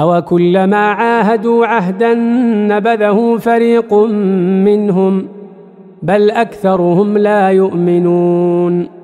أو كلما عاهدوا عهدا نبذه فريق منهم بل أكثرهم لا يؤمنون